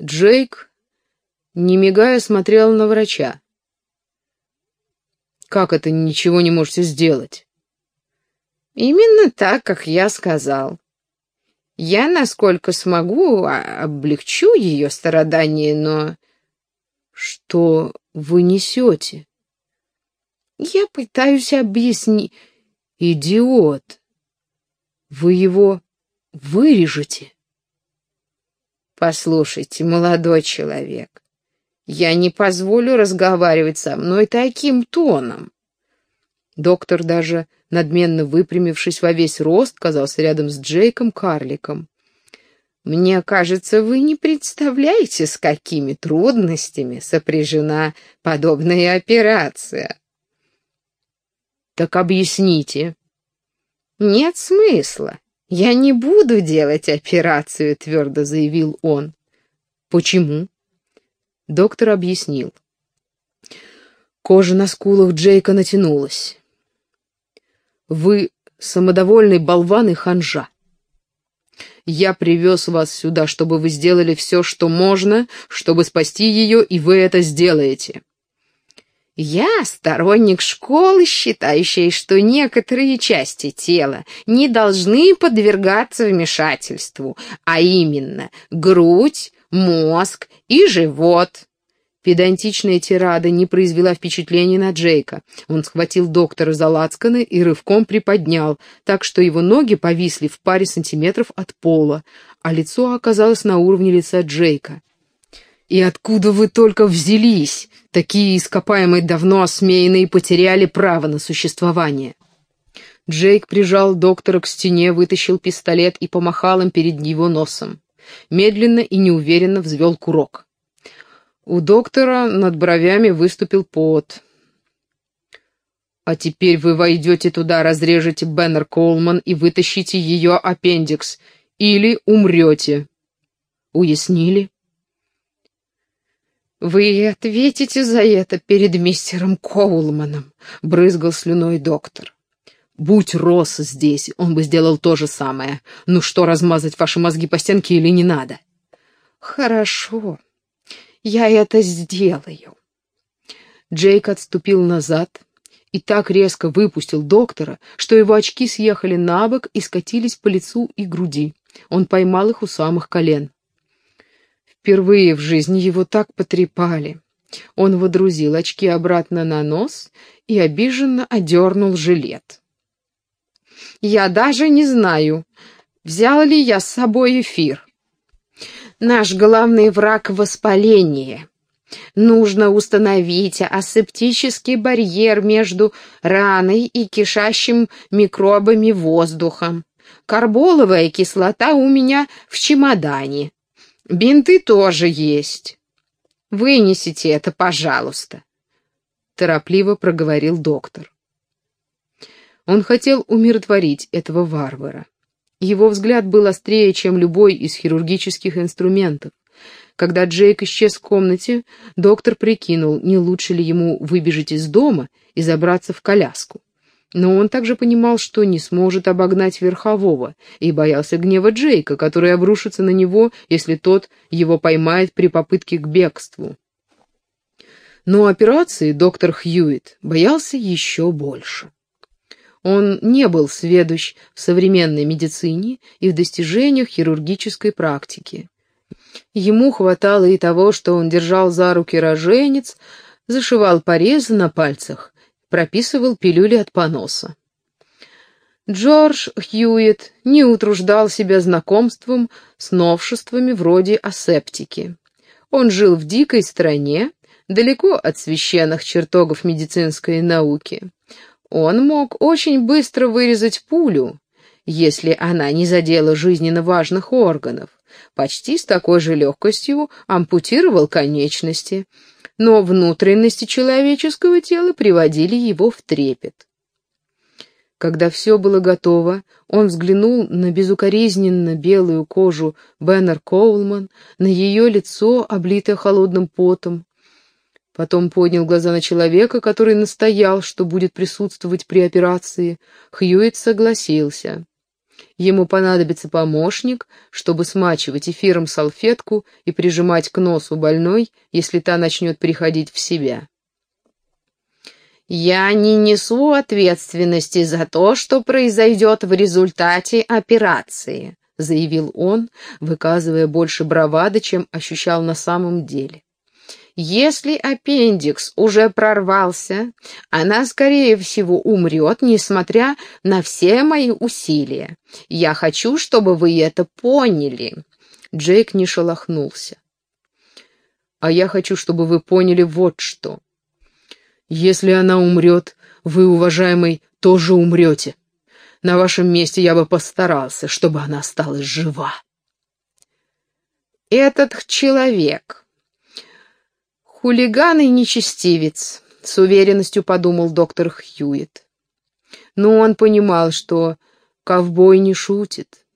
Джейк, не мигая, смотрел на врача. «Как это ничего не можете сделать?» «Именно так, как я сказал. Я, насколько смогу, а, облегчу ее страдания, но...» «Что вы несете?» «Я пытаюсь объяснить...» «Идиот! Вы его вырежете?» «Послушайте, молодой человек, я не позволю разговаривать со мной таким тоном». Доктор, даже надменно выпрямившись во весь рост, казался рядом с Джейком карликом. «Мне кажется, вы не представляете, с какими трудностями сопряжена подобная операция». «Так объясните». «Нет смысла. «Я не буду делать операцию», — твердо заявил он. «Почему?» Доктор объяснил. Кожа на скулах Джейка натянулась. «Вы самодовольный болван и ханжа. Я привез вас сюда, чтобы вы сделали все, что можно, чтобы спасти ее, и вы это сделаете. Я сторонник школы, считающей, что некоторые части тела не должны подвергаться вмешательству, а именно грудь, мозг и живот. Педантичная тирада не произвела впечатления на Джейка. Он схватил доктора за лацканы и рывком приподнял, так что его ноги повисли в паре сантиметров от пола, а лицо оказалось на уровне лица Джейка. «И откуда вы только взялись? Такие ископаемые давно осмеянные потеряли право на существование». Джейк прижал доктора к стене, вытащил пистолет и помахал им перед его носом. Медленно и неуверенно взвел курок. У доктора над бровями выступил пот. «А теперь вы войдете туда, разрежете Беннер Коулман и вытащите ее аппендикс, или умрете». «Уяснили?» «Вы ответите за это перед мистером Коулманом», — брызгал слюной доктор. «Будь Росс здесь, он бы сделал то же самое. Ну что, размазать ваши мозги по стенке или не надо?» «Хорошо, я это сделаю». Джейк отступил назад и так резко выпустил доктора, что его очки съехали на бок и скатились по лицу и груди. Он поймал их у самых колен. Впервые в жизни его так потрепали. Он водрузил очки обратно на нос и обиженно одернул жилет. «Я даже не знаю, взял ли я с собой эфир. Наш главный враг — воспаление. Нужно установить асептический барьер между раной и кишащим микробами воздухом. Карболовая кислота у меня в чемодане. Бинты тоже есть. Вынесите это, пожалуйста. Торопливо проговорил доктор. Он хотел умиротворить этого варвара. Его взгляд был острее, чем любой из хирургических инструментов. Когда Джейк исчез в комнате, доктор прикинул, не лучше ли ему выбежать из дома и забраться в коляску. Но он также понимал, что не сможет обогнать верхового, и боялся гнева Джейка, который обрушится на него, если тот его поймает при попытке к бегству. Но операции доктор Хьюитт боялся еще больше. Он не был сведущ в современной медицине и в достижениях хирургической практики. Ему хватало и того, что он держал за руки роженец, зашивал порезы на пальцах, прописывал пилюли от поноса. Джордж Хьюитт не утруждал себя знакомством с новшествами вроде асептики. Он жил в дикой стране, далеко от священных чертогов медицинской науки. Он мог очень быстро вырезать пулю, если она не задела жизненно важных органов, почти с такой же легкостью ампутировал конечности, но внутренности человеческого тела приводили его в трепет. Когда все было готово, он взглянул на безукоризненно белую кожу Беннер Коулман, на ее лицо, облитое холодным потом. Потом поднял глаза на человека, который настоял, что будет присутствовать при операции. Хьюитт согласился. Ему понадобится помощник, чтобы смачивать эфиром салфетку и прижимать к носу больной, если та начнет приходить в себя. «Я не несу ответственности за то, что произойдет в результате операции», заявил он, выказывая больше бравады, чем ощущал на самом деле. Если аппендикс уже прорвался, она, скорее всего, умрет, несмотря на все мои усилия. Я хочу, чтобы вы это поняли. Джейк не шелохнулся. А я хочу, чтобы вы поняли вот что. Если она умрет, вы, уважаемый, тоже умрете. На вашем месте я бы постарался, чтобы она осталась жива. Этот человек «Хулиган и нечестивец», — с уверенностью подумал доктор Хьюитт. Но он понимал, что ковбой не шутит,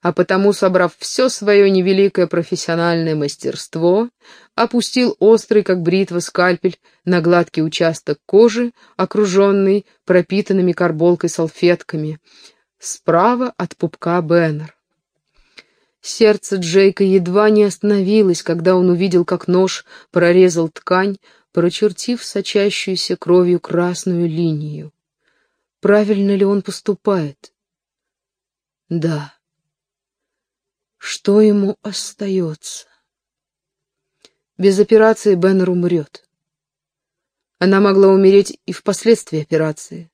а потому, собрав все свое невеликое профессиональное мастерство, опустил острый, как бритва, скальпель на гладкий участок кожи, окруженный пропитанными карболкой салфетками, справа от пупка Беннер. Сердце Джейка едва не остановилось, когда он увидел, как нож прорезал ткань, прочертив сочащуюся кровью красную линию. Правильно ли он поступает? Да. Что ему остается? Без операции Беннер умрет. Она могла умереть и впоследствии операции.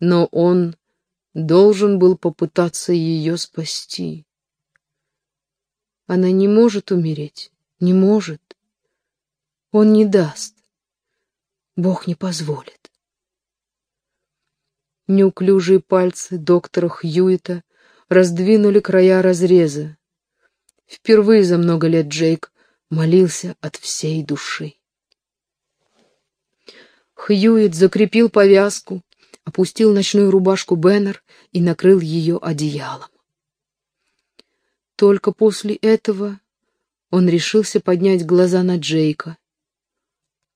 Но он должен был попытаться ее спасти. Она не может умереть, не может. Он не даст. Бог не позволит. Неуклюжие пальцы доктора Хьюита раздвинули края разреза. Впервые за много лет Джейк молился от всей души. Хьюит закрепил повязку, опустил ночную рубашку Беннер и накрыл ее одеялом. Только после этого он решился поднять глаза на Джейка.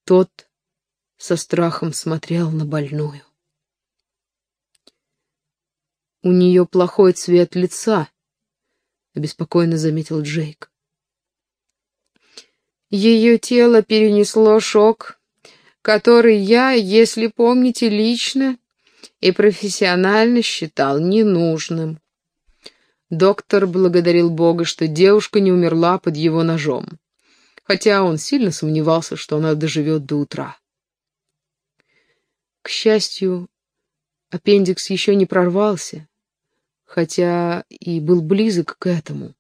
Тот со страхом смотрел на больную. «У нее плохой цвет лица», — обеспокоенно заметил Джейк. «Ее тело перенесло шок, который я, если помните, лично и профессионально считал ненужным», Доктор благодарил Бога, что девушка не умерла под его ножом, хотя он сильно сомневался, что она доживет до утра. К счастью, аппендикс еще не прорвался, хотя и был близок к этому.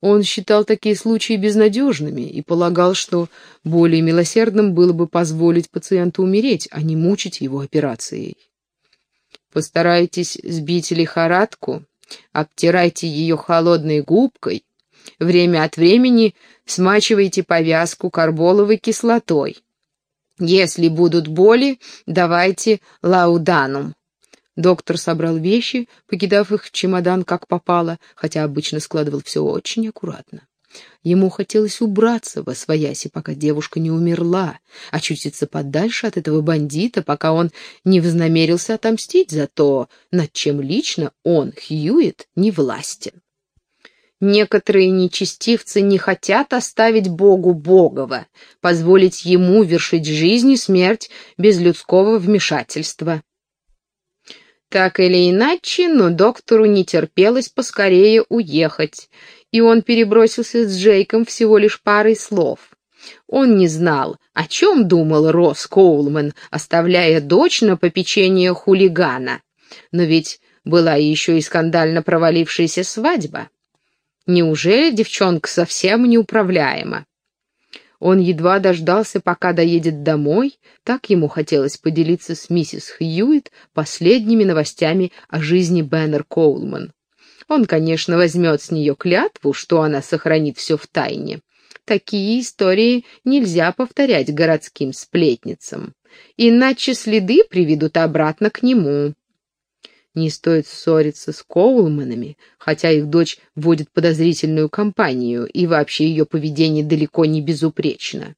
Он считал такие случаи безнадежными и полагал, что более милосердным было бы позволить пациенту умереть, а не мучить его операцией. «Постарайтесь сбить лихорадку обтирайте ее холодной губкой, время от времени смачивайте повязку карболовой кислотой. Если будут боли, давайте лауданум. Доктор собрал вещи, покидав их в чемодан как попало, хотя обычно складывал все очень аккуратно. Ему хотелось убраться во свояси, пока девушка не умерла, очутиться подальше от этого бандита, пока он не вознамерился отомстить за то, над чем лично он, Хьюит, не властен. Некоторые нечестивцы не хотят оставить Богу Богова, позволить ему вершить жизнь и смерть без людского вмешательства. Так или иначе, но доктору не терпелось поскорее уехать, и он перебросился с Джейком всего лишь парой слов. Он не знал, о чем думал Росс Коулман, оставляя дочь на попечение хулигана. Но ведь была еще и скандально провалившаяся свадьба. Неужели девчонка совсем неуправляема? Он едва дождался, пока доедет домой, так ему хотелось поделиться с миссис Хьюит последними новостями о жизни Беннер Коулман. Он, конечно, возьмет с нее клятву, что она сохранит все в тайне. Такие истории нельзя повторять городским сплетницам, иначе следы приведут обратно к нему. Не стоит ссориться с Коулманами, хотя их дочь водит подозрительную компанию, и вообще ее поведение далеко не безупречно.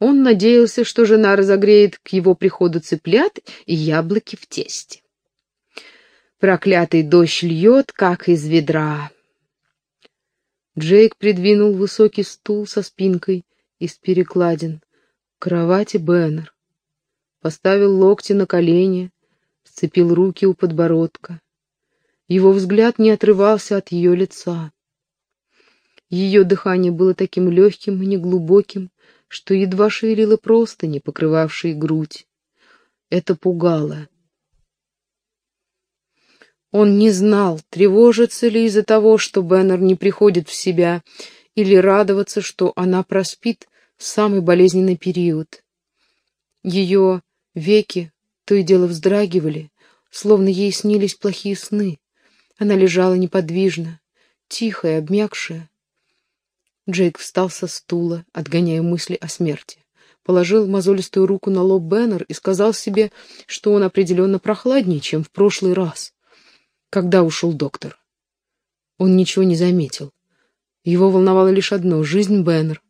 Он надеялся, что жена разогреет к его приходу цыплят и яблоки в тесте. Проклятый дождь льет, как из ведра. Джейк придвинул высокий стул со спинкой из перекладин к кровати Беннер. Поставил локти на колени, сцепил руки у подбородка. Его взгляд не отрывался от ее лица. Ее дыхание было таким легким и неглубоким, что едва шевелило простыни, покрывавшие грудь. Это пугало. Он не знал, тревожится ли из-за того, что Беннер не приходит в себя, или радоваться, что она проспит самый болезненный период. Ее веки то и дело вздрагивали, словно ей снились плохие сны. Она лежала неподвижно, тихая, обмякшая. Джейк встал со стула, отгоняя мысли о смерти. Положил мозолистую руку на лоб Беннер и сказал себе, что он определенно прохладнее, чем в прошлый раз. Когда ушел доктор? Он ничего не заметил. Его волновало лишь одно — жизнь Беннер.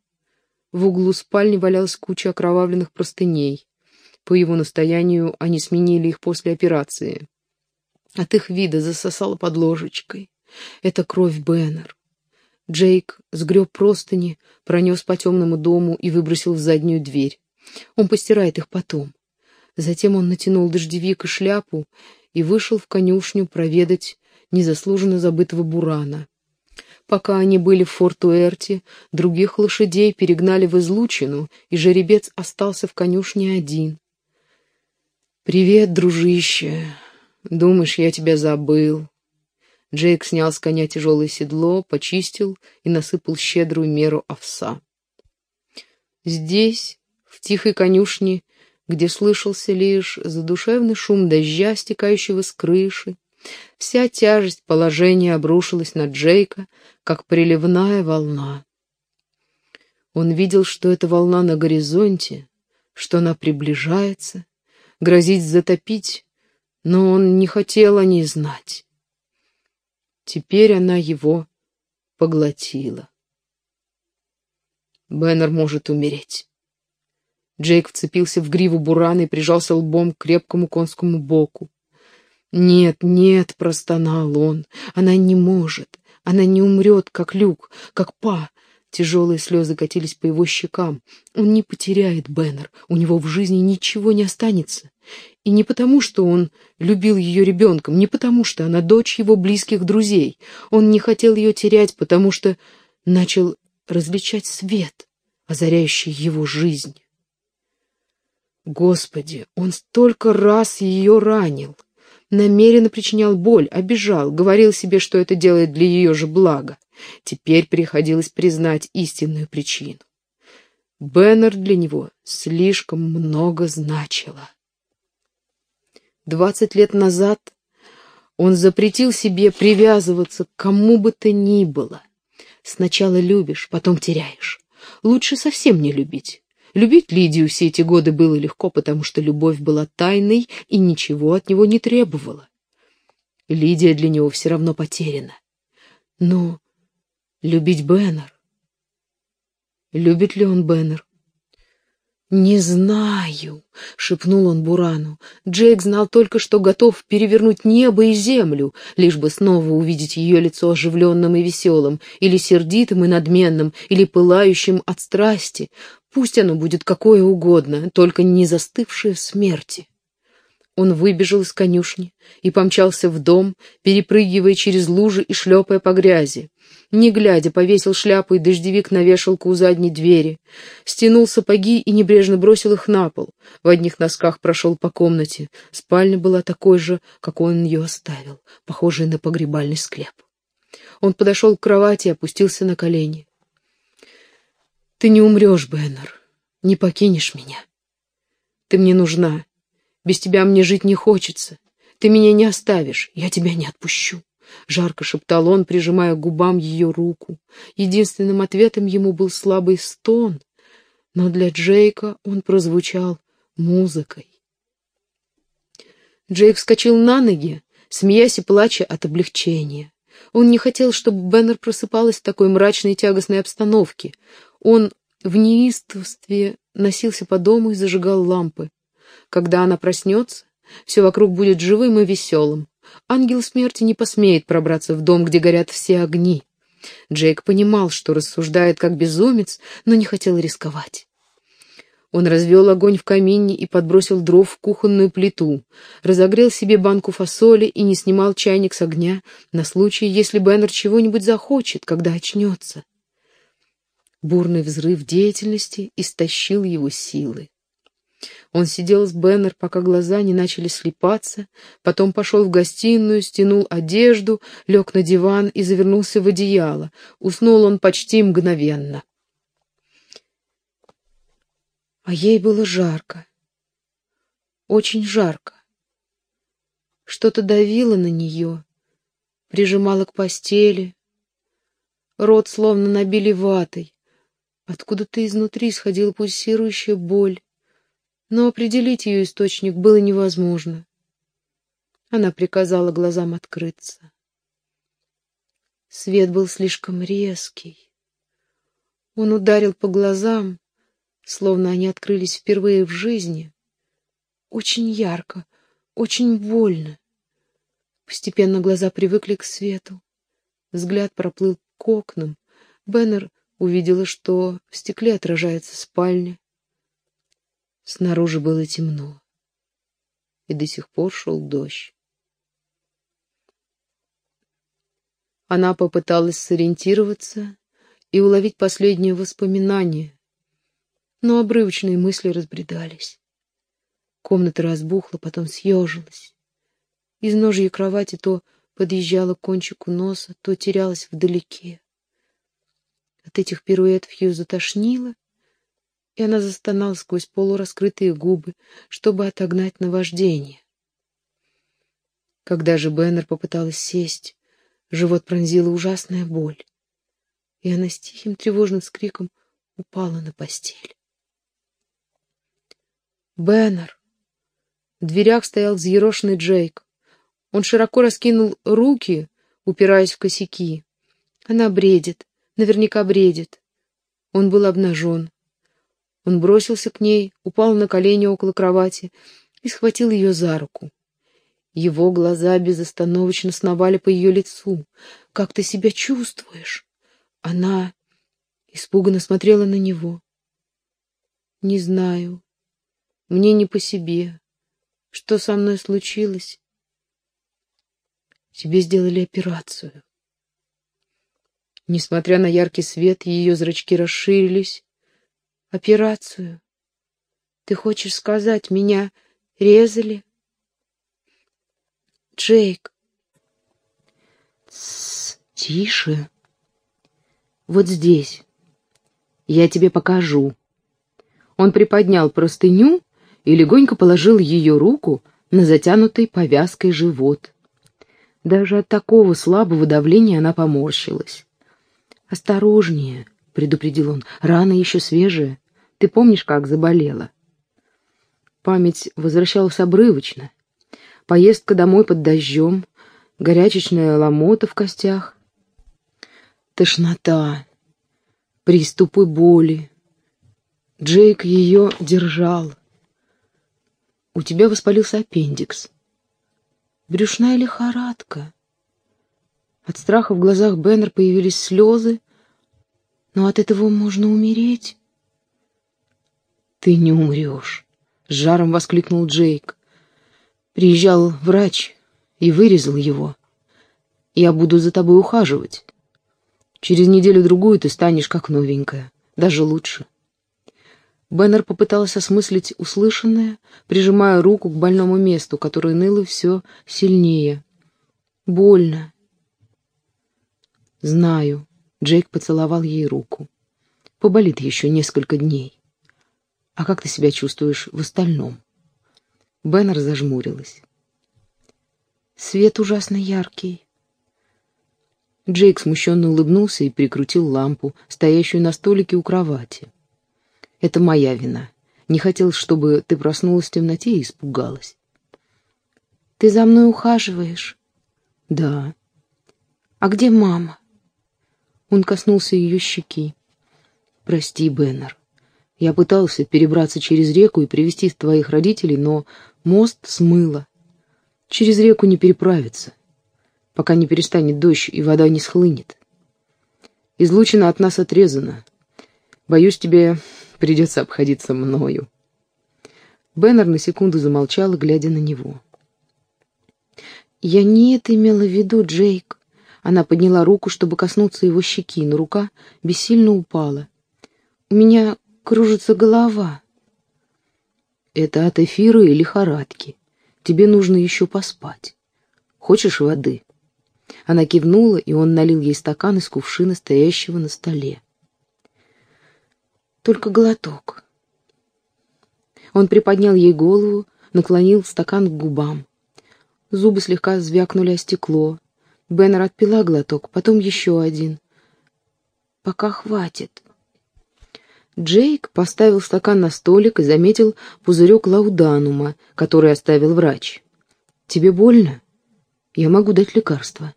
В углу спальни валялась куча окровавленных простыней. По его настоянию они сменили их после операции. От их вида засосало под ложечкой. Это кровь Беннер. Джейк сгреб простыни, пронес по темному дому и выбросил в заднюю дверь. Он постирает их потом. Затем он натянул дождевик и шляпу и вышел в конюшню проведать незаслуженно забытого бурана. Пока они были в Форт-Уэрте, других лошадей перегнали в излучину, и жеребец остался в конюшне один. «Привет, дружище. Думаешь, я тебя забыл?» Джейк снял с коня тяжелое седло, почистил и насыпал щедрую меру овса. Здесь, в тихой конюшне, где слышался лишь задушевный шум дождя, стекающего с крыши, вся тяжесть положения обрушилась на Джейка, как приливная волна. Он видел, что эта волна на горизонте, что она приближается, грозит затопить, но он не хотел о ней знать. Теперь она его поглотила. Беннер может умереть. Джейк вцепился в гриву бурана и прижался лбом к крепкому конскому боку. «Нет, нет», — простонал он, — «она не может, она не умрет, как Люк, как Па». Тяжелые слезы катились по его щекам. Он не потеряет Беннер, у него в жизни ничего не останется. И не потому, что он любил ее ребенком, не потому, что она дочь его близких друзей. Он не хотел ее терять, потому что начал различать свет, озаряющий его жизнь. Господи, он столько раз ее ранил, намеренно причинял боль, обижал, говорил себе, что это делает для ее же блага. Теперь приходилось признать истинную причину. Беннер для него слишком много значила. Двадцать лет назад он запретил себе привязываться к кому бы то ни было. Сначала любишь, потом теряешь. Лучше совсем не любить. Любить Лидию все эти годы было легко, потому что любовь была тайной и ничего от него не требовала. Лидия для него все равно потеряна. Но любить Беннер... Любит ли он Беннер? «Не знаю», — шепнул он Бурану. Джейк знал только, что готов перевернуть небо и землю, лишь бы снова увидеть ее лицо оживленным и веселым, или сердитым и надменным, или пылающим от страсти. Пусть оно будет какое угодно, только не застывшее смерти. Он выбежал из конюшни и помчался в дом, перепрыгивая через лужи и шлепая по грязи. Не глядя, повесил шляпу и дождевик на вешалку у задней двери, стянул сапоги и небрежно бросил их на пол. В одних носках прошел по комнате. Спальня была такой же, как он ее оставил, похожая на погребальный склеп. Он подошел к кровати и опустился на колени. «Ты не умрешь, Беннер, не покинешь меня. Ты мне нужна, без тебя мне жить не хочется. Ты меня не оставишь, я тебя не отпущу. Жарко шептал он, прижимая к губам ее руку. Единственным ответом ему был слабый стон, но для Джейка он прозвучал музыкой. Джейк вскочил на ноги, смеясь и плача от облегчения. Он не хотел, чтобы Беннер просыпалась в такой мрачной тягостной обстановке. Он в неистовстве носился по дому и зажигал лампы. Когда она проснется, все вокруг будет живым и веселым. ангел смерти не посмеет пробраться в дом, где горят все огни. Джейк понимал, что рассуждает как безумец, но не хотел рисковать. Он развел огонь в камине и подбросил дров в кухонную плиту, разогрел себе банку фасоли и не снимал чайник с огня на случай, если Беннер чего-нибудь захочет, когда очнется. Бурный взрыв деятельности истощил его силы. Он сидел с Беннер, пока глаза не начали слепаться, потом пошел в гостиную, стянул одежду, лег на диван и завернулся в одеяло. Уснул он почти мгновенно. А ей было жарко. Очень жарко. Что-то давило на нее, прижимало к постели. Рот словно набили ватой. Откуда-то изнутри исходила пульсирующая боль, но определить ее источник было невозможно. Она приказала глазам открыться. Свет был слишком резкий. Он ударил по глазам, словно они открылись впервые в жизни. Очень ярко, очень больно. Постепенно глаза привыкли к свету. Взгляд проплыл к окнам. Беннер увидела, что в стекле отражается спальня. Снаружи было темно, и до сих пор шел дождь. Она попыталась сориентироваться и уловить последнее воспоминание, но обрывочные мысли разбредались. Комната разбухла, потом съежилась. Из ножьей кровати то подъезжала к кончику носа, то терялась вдалеке. От этих пируэтов ее затошнило, и она застонала сквозь полураскрытые губы, чтобы отогнать наваждение. Когда же Беннер попыталась сесть, живот пронзила ужасная боль, и она с тихим тревожным скриком упала на постель. Беннер. В дверях стоял взъерошенный Джейк. Он широко раскинул руки, упираясь в косяки. Она бредит, наверняка бредит. Он был обнажен. Он бросился к ней, упал на колени около кровати и схватил ее за руку. Его глаза безостановочно сновали по ее лицу. «Как ты себя чувствуешь?» Она испуганно смотрела на него. «Не знаю», мне не по себе. Что со мной случилось? Тебе сделали операцию. Несмотря на яркий свет, ее зрачки расширились. Операцию? Ты хочешь сказать, меня резали? Джейк. Тс, тише. Вот здесь. Я тебе покажу. Он приподнял простыню и легонько положил ее руку на затянутый повязкой живот. Даже от такого слабого давления она поморщилась. «Осторожнее», — предупредил он, — «рана еще свежая. Ты помнишь, как заболела?» Память возвращалась обрывочно. Поездка домой под дождем, горячечная ломота в костях, тошнота, приступы боли. Джейк ее держал — у тебя воспалился аппендикс. Брюшная лихорадка. От страха в глазах Беннер появились слезы. Но от этого можно умереть. Ты не умрешь, — с жаром воскликнул Джейк. Приезжал врач и вырезал его. Я буду за тобой ухаживать. Через неделю-другую ты станешь как новенькая, даже лучше. Беннер попыталась осмыслить услышанное, прижимая руку к больному месту, которое ныло все сильнее. «Больно». «Знаю». Джейк поцеловал ей руку. «Поболит еще несколько дней. А как ты себя чувствуешь в остальном?» Беннер зажмурилась. «Свет ужасно яркий». Джейк смущенно улыбнулся и прикрутил лампу, стоящую на столике у кровати. Это моя вина. Не хотел, чтобы ты проснулась в темноте и испугалась. Ты за мной ухаживаешь? Да. А где мама? Он коснулся ее щеки. Прости, Беннер. Я пытался перебраться через реку и привести твоих родителей, но мост смыло. Через реку не переправиться, пока не перестанет дождь и вода не схлынет. Излучина от нас отрезана. Боюсь, тебе придется обходиться мною. Беннер на секунду замолчал, глядя на него. «Я не это имела в виду, Джейк». Она подняла руку, чтобы коснуться его щеки, но рука бессильно упала. «У меня кружится голова». «Это от эфира и лихорадки. Тебе нужно еще поспать. Хочешь воды?» Она кивнула, и он налил ей стакан из кувшина, стоящего на столе. «Только глоток». Он приподнял ей голову, наклонил стакан к губам. Зубы слегка звякнули о стекло. Беннер отпила глоток, потом еще один. «Пока хватит». Джейк поставил стакан на столик и заметил пузырек лауданума, который оставил врач. «Тебе больно? Я могу дать лекарство».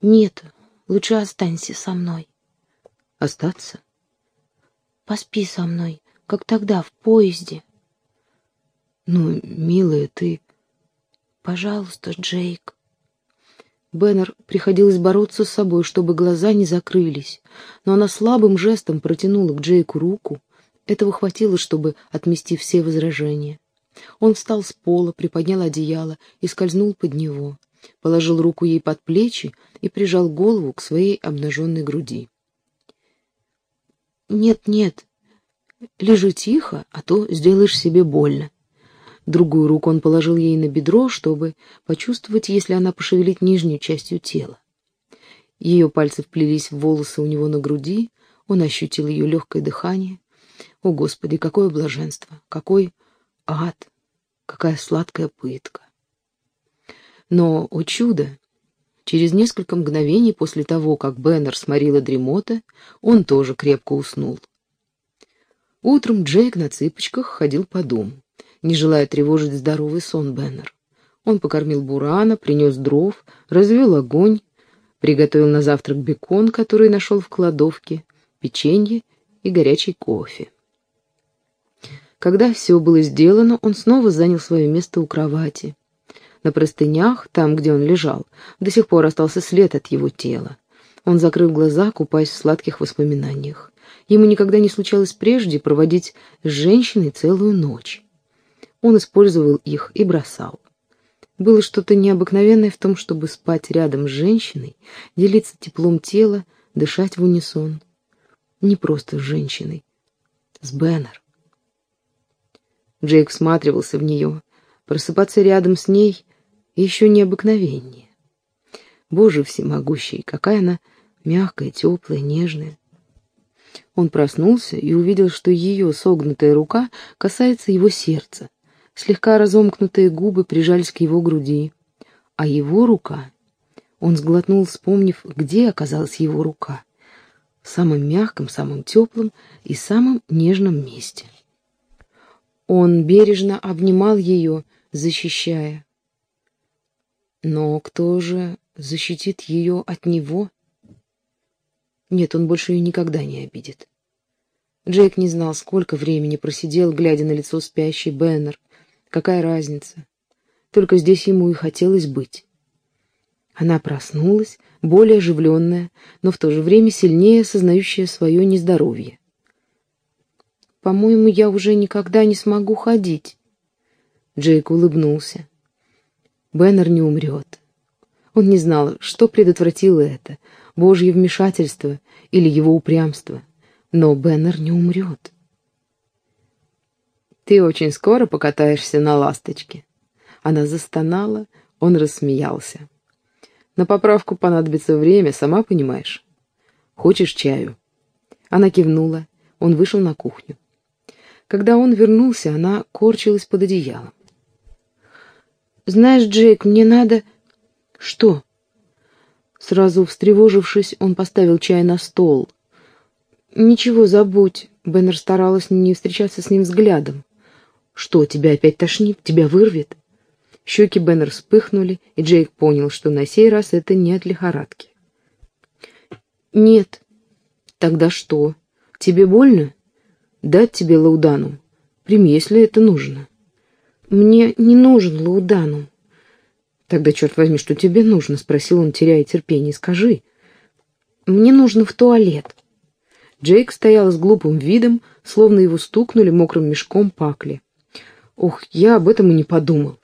«Нет, лучше останься со мной». «Остаться?» «Поспи со мной, как тогда, в поезде». «Ну, милая, ты...» «Пожалуйста, Джейк». Беннер приходилось бороться с собой, чтобы глаза не закрылись, но она слабым жестом протянула к Джейку руку. Этого хватило, чтобы отмести все возражения. Он встал с пола, приподнял одеяло и скользнул под него, положил руку ей под плечи и прижал голову к своей обнаженной груди. «Нет, нет, лежи тихо, а то сделаешь себе больно. Другую руку он положил ей на бедро, чтобы почувствовать, если она пошевелит нижнюю частью тела. Ее пальцы вплелись в волосы у него на груди, он ощутил ее легкое дыхание. О, Господи, какое блаженство! Какой ад! Какая сладкая пытка! Но, о чудо! Через несколько мгновений после того, как Беннер сморила дремота, он тоже крепко уснул. Утром Джейк на цыпочках ходил по дому не желая тревожить здоровый сон Беннер. Он покормил Бурана, принес дров, развел огонь, приготовил на завтрак бекон, который нашел в кладовке, печенье и горячий кофе. Когда все было сделано, он снова занял свое место у кровати. На простынях, там, где он лежал, до сих пор остался след от его тела. Он закрыл глаза, купаясь в сладких воспоминаниях. Ему никогда не случалось прежде проводить с женщиной целую ночь. Он использовал их и бросал. Было что-то необыкновенное в том, чтобы спать рядом с женщиной, делиться теплом тела, дышать в унисон. Не просто с женщиной, с Беннер. Джейк всматривался в нее. Просыпаться рядом с ней еще необыкновеннее. Боже всемогущий, какая она мягкая, теплая, нежная. Он проснулся и увидел, что ее согнутая рука касается его сердца. Слегка разомкнутые губы прижались к его груди, а его рука... Он сглотнул, вспомнив, где оказалась его рука. В самом мягком, самом теплом и самом нежном месте. Он бережно обнимал ее, защищая. Но кто же защитит ее от него? Нет, он больше ее никогда не обидит. Джейк не знал, сколько времени просидел, глядя на лицо спящей Беннер, Какая разница? Только здесь ему и хотелось быть. Она проснулась, более оживленная, но в то же время сильнее сознающая свое нездоровье. «По-моему, я уже никогда не смогу ходить». Джейк улыбнулся. Беннер не умрет. Он не знал, что предотвратило это, Божье вмешательство или его упрямство. Но Беннер не умрет. Ты очень скоро покатаешься на ласточке. Она застонала, он рассмеялся. На поправку понадобится время, сама понимаешь. Хочешь чаю? Она кивнула. Он вышел на кухню. Когда он вернулся, она корчилась под одеялом. «Знаешь, Джейк, мне надо...» «Что?» Сразу встревожившись, он поставил чай на стол. «Ничего, забудь». Беннер старалась не встречаться с ним взглядом. «Что, тебя опять тошнит? Тебя вырвет?» Щеки Беннер вспыхнули, и Джейк понял, что на сей раз это не от лихорадки. «Нет». «Тогда что? Тебе больно?» «Дать тебе лаудану. Прими, если это нужно». «Мне не нужен лаудану. «Тогда, черт возьми, что тебе нужно?» — спросил он, теряя терпение. «Скажи». «Мне нужно в туалет». Джейк стоял с глупым видом, словно его стукнули мокрым мешком пакли. «Ох, я об этом и не подумал».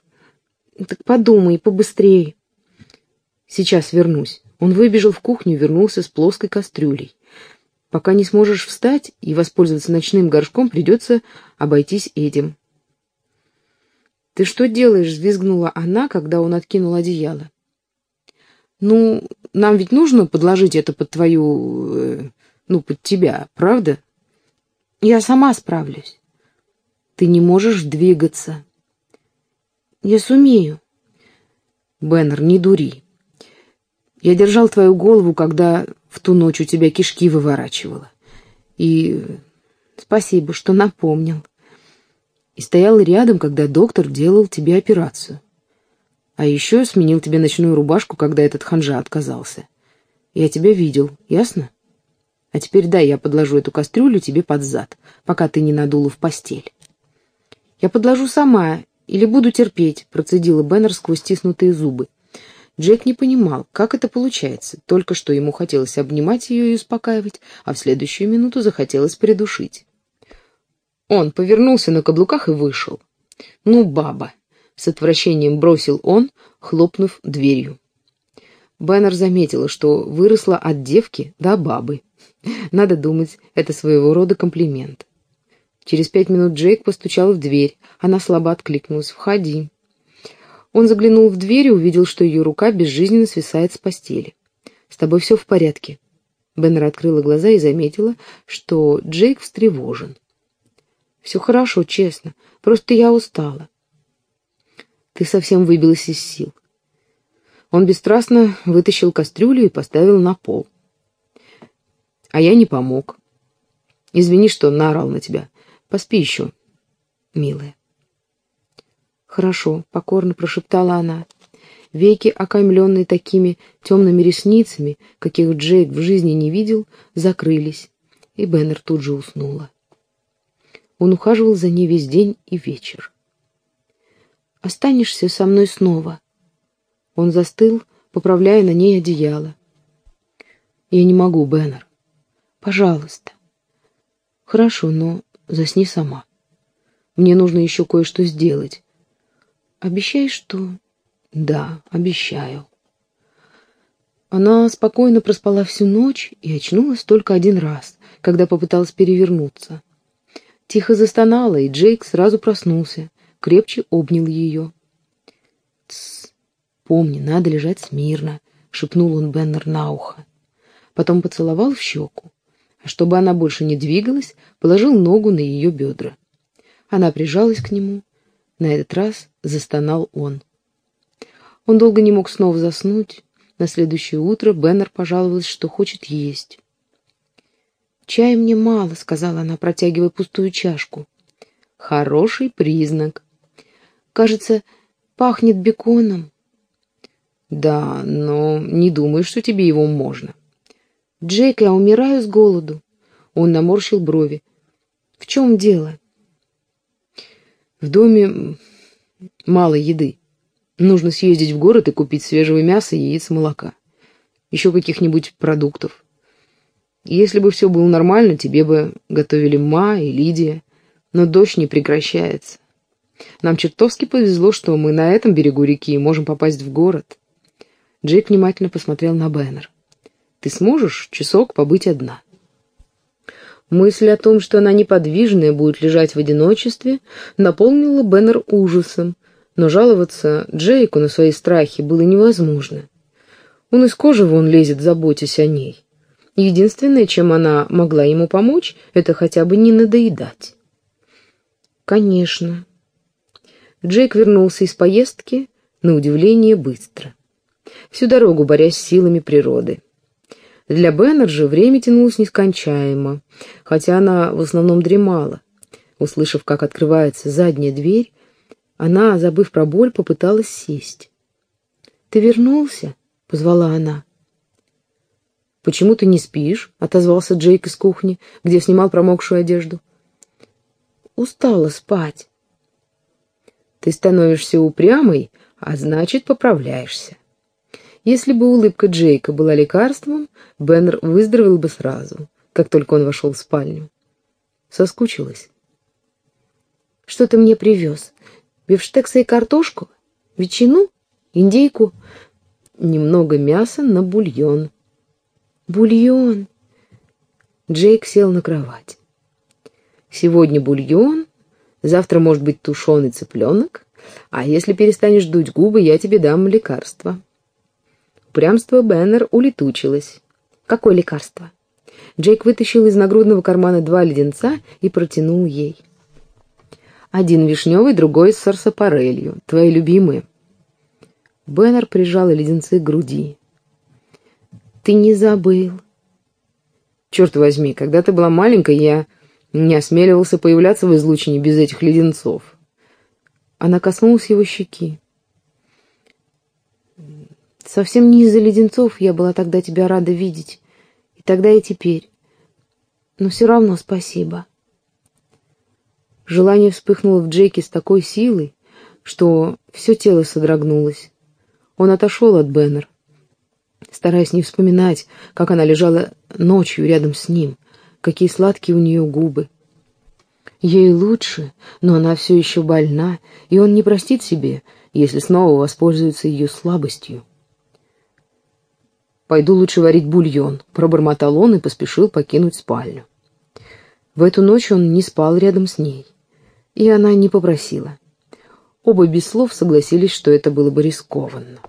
«Так подумай, побыстрее». «Сейчас вернусь». Он выбежал в кухню и вернулся с плоской кастрюлей. «Пока не сможешь встать и воспользоваться ночным горшком, придется обойтись этим». «Ты что делаешь?» — взвизгнула она, когда он откинул одеяло. «Ну, нам ведь нужно подложить это под твою... Э, ну, под тебя, правда?» «Я сама справлюсь». «Ты не можешь двигаться». «Я сумею». «Беннер, не дури. Я держал твою голову, когда в ту ночь у тебя кишки выворачивала. И спасибо, что напомнил и стоял рядом, когда доктор делал тебе операцию. А еще сменил тебе ночную рубашку, когда этот ханжа отказался. Я тебя видел, ясно? А теперь дай я подложу эту кастрюлю тебе под зад, пока ты не надула в постель. Я подложу сама или буду терпеть, процедила Беннер сквозь стиснутые зубы. Джек не понимал, как это получается. Только что ему хотелось обнимать ее и успокаивать, а в следующую минуту захотелось придушить. Он повернулся на каблуках и вышел. «Ну, баба!» — с отвращением бросил он, хлопнув дверью. Бэннер заметила, что выросла от девки до бабы. Надо думать, это своего рода комплимент. Через пять минут Джейк постучал в дверь. Она слабо откликнулась. «Входи». Он заглянул в дверь и увидел, что ее рука безжизненно свисает с постели. «С тобой все в порядке?» Беннер открыла глаза и заметила, что Джейк встревожен. Все хорошо, честно. Просто я устала. Ты совсем выбилась из сил. Он бесстрастно вытащил кастрюлю и поставил на пол. А я не помог. Извини, что наорал на тебя. Поспи еще, милая. Хорошо, покорно прошептала она. Веки, окаймленные такими темными ресницами, каких Джейк в жизни не видел, закрылись, и Беннер тут же уснула. Он ухаживал за ней весь день и вечер. «Останешься со мной снова?» Он застыл, поправляя на ней одеяло. «Я не могу, Беннер. Пожалуйста». «Хорошо, но засни сама. Мне нужно еще кое-что сделать. Обещаешь, что...» «Да, обещаю». Она спокойно проспала всю ночь и очнулась только один раз, когда попыталась перевернуться. Тихо застонала, и Джейк сразу проснулся, крепче обнял ее. «Тссс, помни, надо лежать смирно», — шепнул он Беннер на ухо. Потом поцеловал в щеку, а чтобы она больше не двигалась, положил ногу на ее бедра. Она прижалась к нему. На этот раз застонал он. Он долго не мог снова заснуть. На следующее утро Беннер пожаловалась, что хочет есть. «Чая мне мало», — сказала она, протягивая пустую чашку. «Хороший признак. Кажется, пахнет беконом». «Да, но не думаю, что тебе его можно». «Джейк, я умираю с голоду». Он наморщил брови. «В чем дело?» «В доме мало еды. Нужно съездить в город и купить свежего мяса, яиц, молока. Еще каких-нибудь продуктов. Если бы все было нормально, тебе бы готовили Ма и Лидия, но дождь не прекращается. Нам чертовски повезло, что мы на этом берегу реки и можем попасть в город. Джейк внимательно посмотрел на Беннер. Ты сможешь часок побыть одна? Мысль о том, что она неподвижная будет лежать в одиночестве, наполнила Беннер ужасом, но жаловаться Джейку на свои страхи было невозможно. Он из кожи вон лезет, заботясь о ней. Единственное, чем она могла ему помочь, это хотя бы не надоедать. Конечно. Джейк вернулся из поездки, на удивление, быстро. Всю дорогу борясь с силами природы. Для Беннер время тянулось нескончаемо, хотя она в основном дремала. Услышав, как открывается задняя дверь, она, забыв про боль, попыталась сесть. «Ты вернулся?» — позвала она. «Почему ты не спишь?» — отозвался Джейк из кухни, где снимал промокшую одежду. «Устала спать». «Ты становишься упрямой, А значит, поправляешься. Если бы улыбка Джейка была лекарством, Беннер выздоровел бы сразу, как только он вошел в спальню. Соскучилась. «Что ты мне привез? Бифштексы и картошку? Ветчину? Индейку?» «Немного мяса на бульон». «Бульон?» Джейк сел на кровать. «Сегодня бульон, завтра может быть тушеный цыпленок, а если перестанешь дуть губы, я тебе дам лекарство». Упрямство Беннер улетучилось. «Какое лекарство?» Джейк вытащил из нагрудного кармана два леденца и протянул ей. Один вишневый, другой с сарсапарелью. Твои любимые. Беннер прижал леденцы к груди. «Ты не забыл». «Черт возьми, когда ты была маленькой, я не осмеливался появляться в излучине без этих леденцов». Она коснулась его щеки. Совсем не из-за леденцов я была тогда тебя рада видеть. И тогда, и теперь. Но все равно спасибо. Желание вспыхнуло в Джеке с такой силой, что все тело содрогнулось. Он отошел от Беннер, стараясь не вспоминать, как она лежала ночью рядом с ним, какие сладкие у нее губы. Ей лучше, но она все еще больна, и он не простит себе, если снова воспользуется ее слабостью. «Пойду лучше варить бульон», — пробормотал он и поспешил покинуть спальню. В эту ночь он не спал рядом с ней, и она не попросила. Оба без слов согласились, что это было бы рискованно.